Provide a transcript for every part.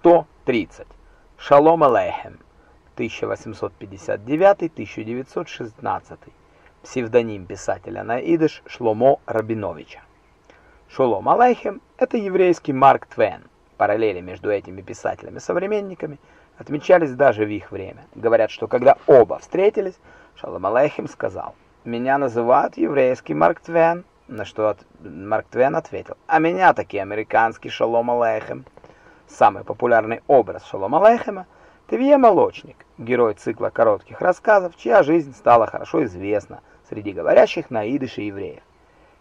130. Шалом Алейхем. 1859-1916. Псевдоним писателя на идыш Шломо Рабиновича. Шалом Алейхем – это еврейский Марк Твен. Параллели между этими писателями-современниками отмечались даже в их время. Говорят, что когда оба встретились, Шалом Алейхем сказал, «Меня называют еврейский Марк Твен», на что. Марк Твен ответил, «А меня таки американский Шалом Алейхем». Самый популярный образ Шалом Алейхема – Тевье Молочник, герой цикла коротких рассказов, чья жизнь стала хорошо известна среди говорящих на идыше евреев.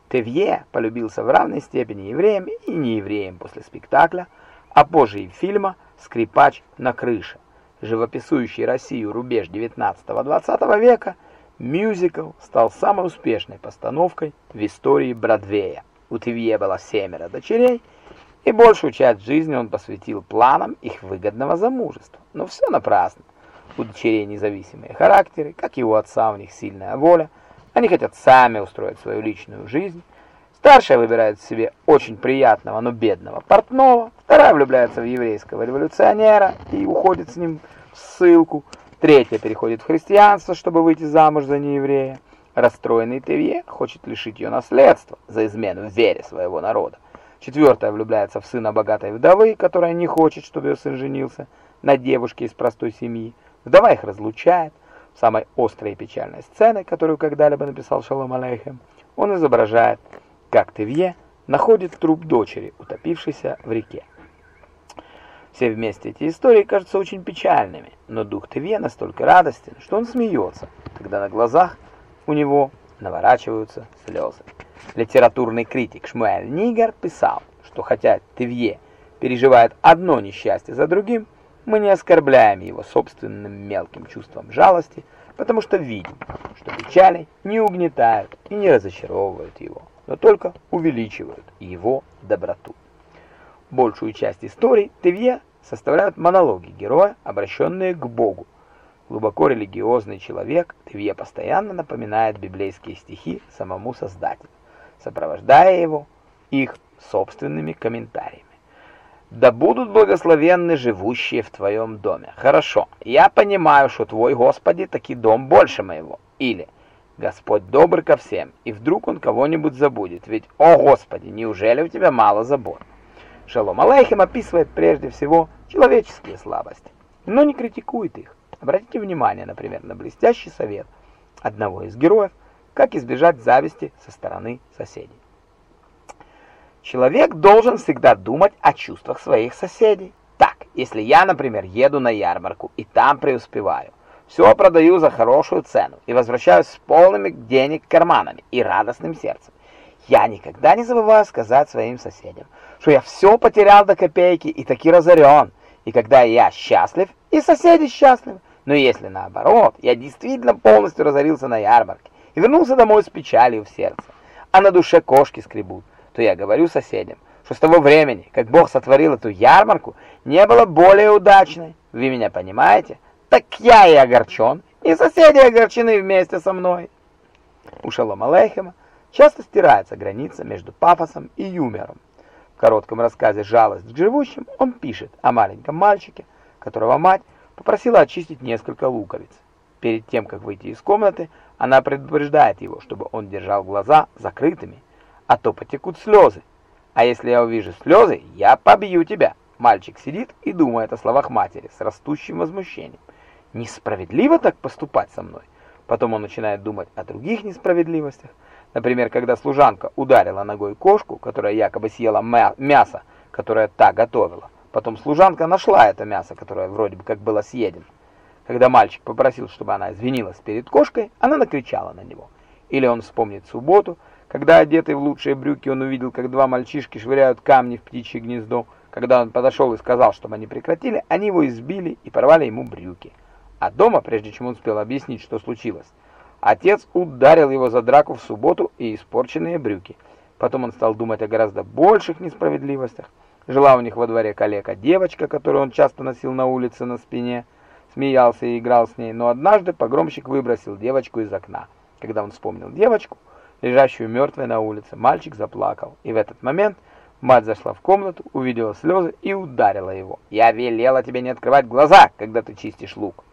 Тевье полюбился в равной степени евреям и неевреям после спектакля, а позже и фильма «Скрипач на крыше», живописующий Россию рубеж 19-20 века, мюзикл стал самой успешной постановкой в истории Бродвея. У Тевье было семеро дочерей, и большую часть жизни он посвятил планам их выгодного замужества. Но все напрасно. У дочерей независимые характеры, как и у отца у них сильная воля. Они хотят сами устроить свою личную жизнь. Старшая выбирает себе очень приятного, но бедного портного. Вторая влюбляется в еврейского революционера и уходит с ним в ссылку. Третья переходит в христианство, чтобы выйти замуж за нееврея. Расстроенный Тевье хочет лишить ее наследства за измену в вере своего народа. Четвертая влюбляется в сына богатой вдовы, которая не хочет, чтобы ее сын женился на девушке из простой семьи. Вдова их разлучает. В самой острой и печальной сцене, которую когда-либо написал Шалом Алейхем, он изображает, как Тевье находит труп дочери, утопившейся в реке. Все вместе эти истории кажутся очень печальными, но дух Тевье настолько радостен, что он смеется, когда на глазах у него наворачиваются слезы. Литературный критик Шмуэль Нигер писал, что хотя Тевье переживает одно несчастье за другим, мы не оскорбляем его собственным мелким чувством жалости, потому что видим, что печали не угнетают и не разочаровывают его, но только увеличивают его доброту. Большую часть историй Тевье составляют монологи героя, обращенные к Богу, Глубоко религиозный человек, Тевье постоянно напоминает библейские стихи самому Создателю, сопровождая его их собственными комментариями. «Да будут благословенны живущие в твоем доме». Хорошо, я понимаю, что твой Господи таки дом больше моего. Или «Господь добр ко всем, и вдруг он кого-нибудь забудет, ведь, о Господи, неужели у тебя мало забот?» Шалом Алейхим описывает прежде всего человеческие слабости, но не критикует их. Обратите внимание, например, на блестящий совет одного из героев, как избежать зависти со стороны соседей. Человек должен всегда думать о чувствах своих соседей. Так, если я, например, еду на ярмарку и там преуспеваю, все продаю за хорошую цену и возвращаюсь с полными денег карманами и радостным сердцем, я никогда не забываю сказать своим соседям, что я все потерял до копейки и таки разорен, и когда я счастлив, и соседи счастливы, но если наоборот, я действительно полностью разорился на ярмарке и вернулся домой с печалью в сердце, а на душе кошки скребут, то я говорю соседям, что с того времени, как Бог сотворил эту ярмарку, не было более удачной. Вы меня понимаете? Так я и огорчен, и соседи огорчены вместе со мной. У Шалом Алейхема часто стирается граница между пафосом и юмором. В коротком рассказе «Жалость к живущим» он пишет о маленьком мальчике, которого мать попросила очистить несколько луковиц. Перед тем, как выйти из комнаты, она предупреждает его, чтобы он держал глаза закрытыми, а то потекут слезы. А если я увижу слезы, я побью тебя. Мальчик сидит и думает о словах матери с растущим возмущением. Несправедливо так поступать со мной. Потом он начинает думать о других несправедливостях. Например, когда служанка ударила ногой кошку, которая якобы съела мясо, которое та готовила. Потом служанка нашла это мясо, которое вроде бы как было съедено. Когда мальчик попросил, чтобы она извинилась перед кошкой, она накричала на него. Или он вспомнит субботу, когда, одетый в лучшие брюки, он увидел, как два мальчишки швыряют камни в птичье гнездо. Когда он подошел и сказал, чтобы они прекратили, они его избили и порвали ему брюки. А дома, прежде чем он успел объяснить, что случилось, отец ударил его за драку в субботу и испорченные брюки. Потом он стал думать о гораздо больших несправедливостях. Жила у них во дворе калека девочка, которую он часто носил на улице на спине, смеялся и играл с ней, но однажды погромщик выбросил девочку из окна. Когда он вспомнил девочку, лежащую мертвой на улице, мальчик заплакал, и в этот момент Мать зашла в комнату, увидела слезы и ударила его. «Я велела тебе не открывать глаза, когда ты чистишь лук!»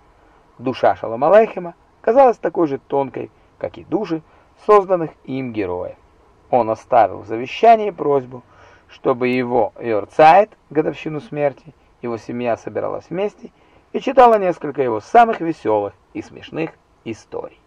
Душа Шалом Алейхема казалась такой же тонкой, как и души созданных им героев. Он оставил в завещании просьбу, чтобы его Йорцайт, годовщину смерти, его семья собиралась вместе и читала несколько его самых веселых и смешных историй.